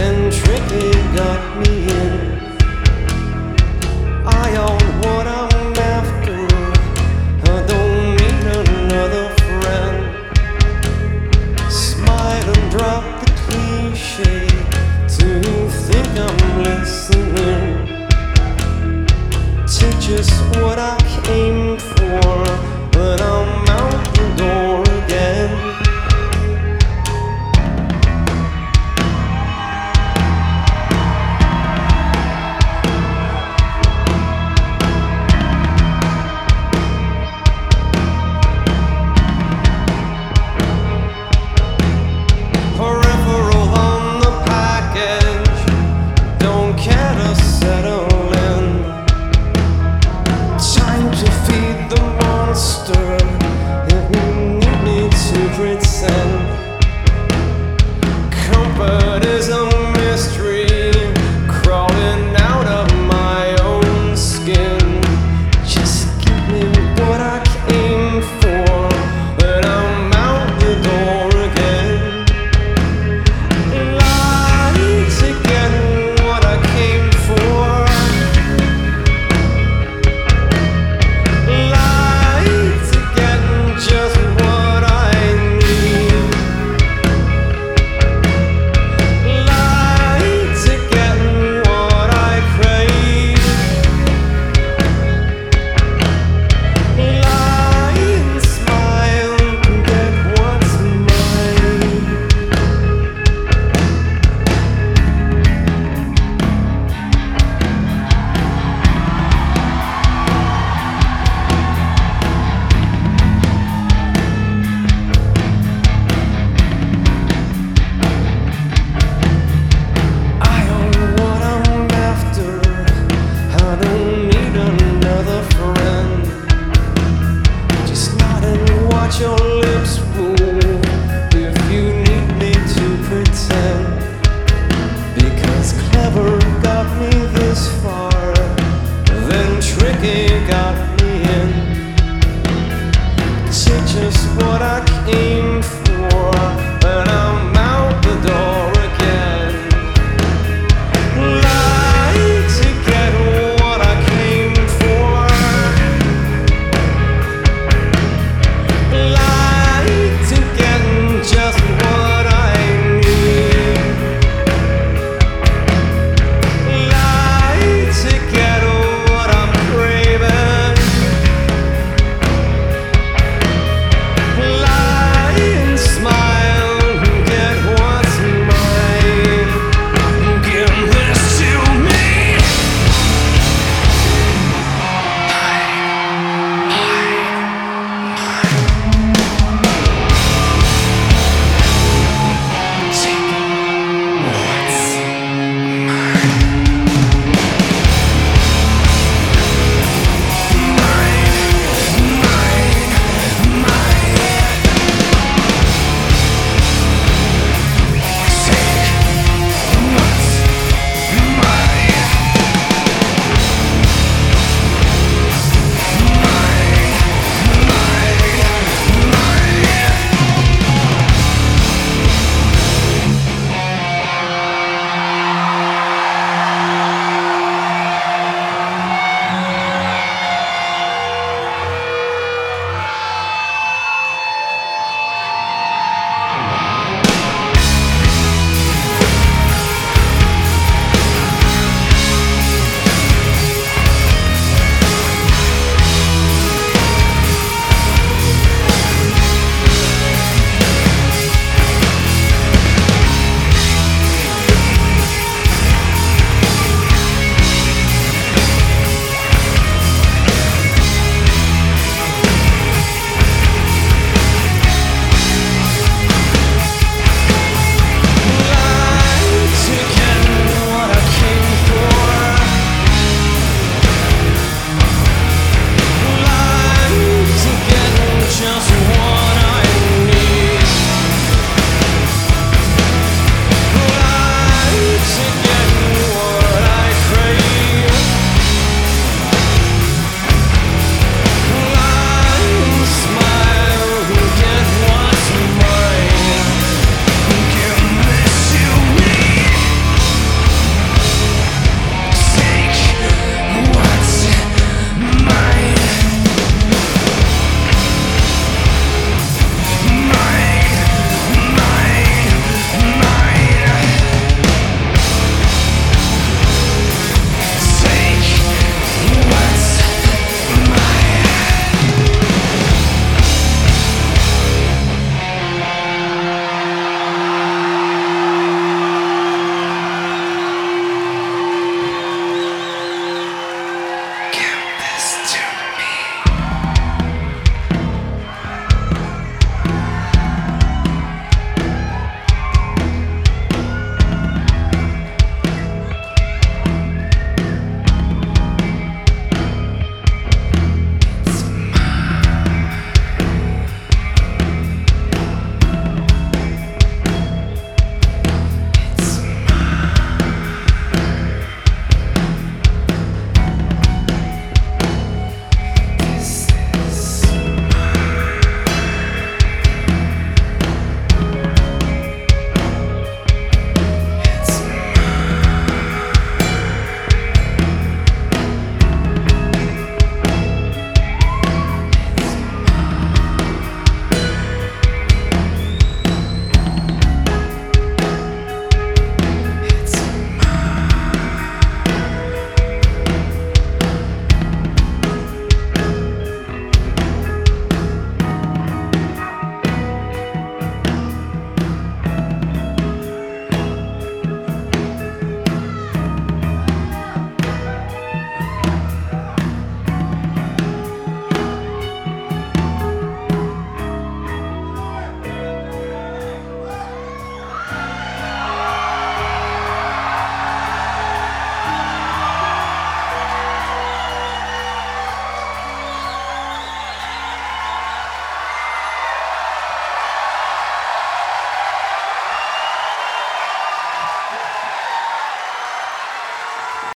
and tricky got me. God.